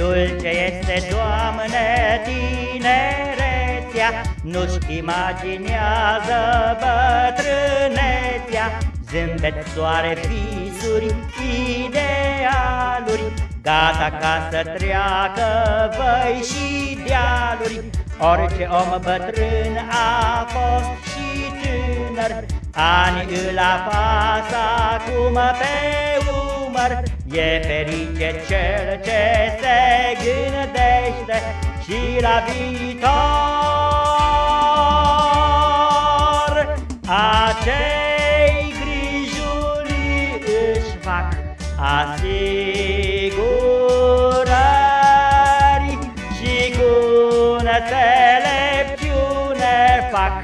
Dulce este, Doamne, tinerețea, Nu-și imaginează bătrânețea, Zâmbet, soare, visuri, idealuri, Gata ca să treacă văi și dealuri, Orice om bătrân a fost și tânăr, Ani îl apasă acum pe umăr, E ferice cel ce se gândește și la viitor. Acei grijuli își fac asigurări și cu înțelepciune fac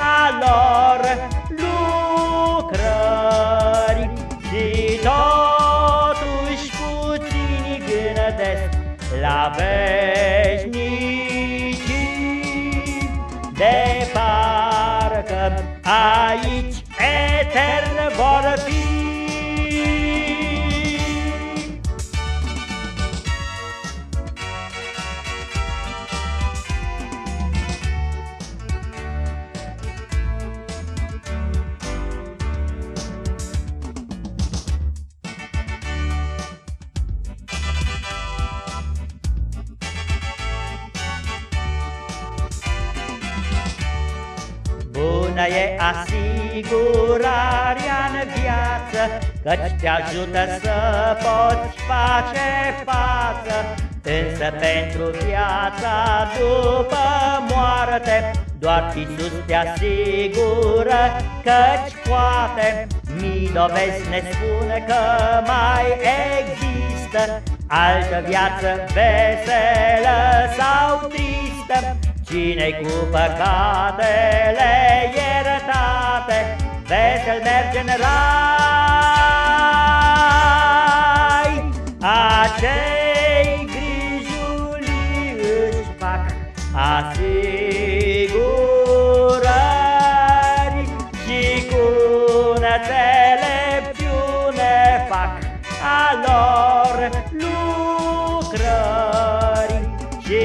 a lor la veșnicii de parcă aici etern vor fi. E asigurarea în viață, Căci te ajută să poți face față. Însă pentru viața după moarte, Doar Iisus te asigură, căci poate Mii dovezi ne spune că mai există Altă viață veselă sau tristă Cine-i cu păcatele iertate, vesel merge în rai. Acei grijuli își fac asigurări și cu înțelepciune fac a lor lucrări și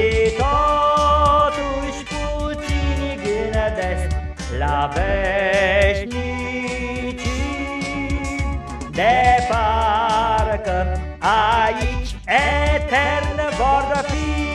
veșnicii, de parcă aici etern vor fi.